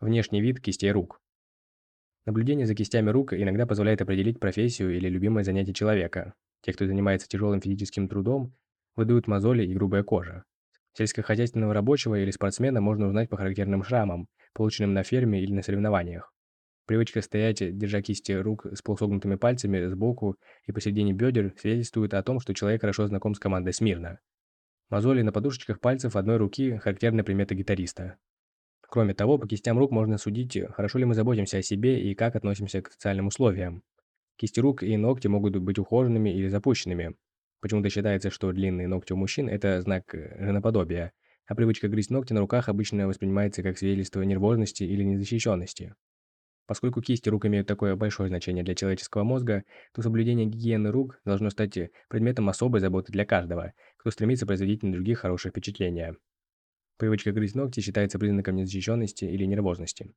Внешний вид кистей рук. Наблюдение за кистями рук иногда позволяет определить профессию или любимое занятие человека. Те, кто занимается тяжелым физическим трудом, выдают мозоли и грубая кожа. Сельскохозяйственного рабочего или спортсмена можно узнать по характерным шрамам, полученным на ферме или на соревнованиях. Привычка стоять, держа кисти рук с полусогнутыми пальцами сбоку и посередине бедер свидетельствует о том, что человек хорошо знаком с командой Смирно. Мозоли на подушечках пальцев одной руки – характерная примета гитариста. Кроме того, по кистям рук можно судить, хорошо ли мы заботимся о себе и как относимся к социальным условиям. Кисти рук и ногти могут быть ухоженными или запущенными. Почему-то считается, что длинные ногти у мужчин – это знак э, женоподобия, а привычка грызть ногти на руках обычно воспринимается как свидетельство нервозности или незащищенности. Поскольку кисти рук имеют такое большое значение для человеческого мозга, то соблюдение гигиены рук должно стать предметом особой заботы для каждого, кто стремится производить на других хорошее впечатление. Привычка грызть ногти считается признаком незащищенности или нервозности.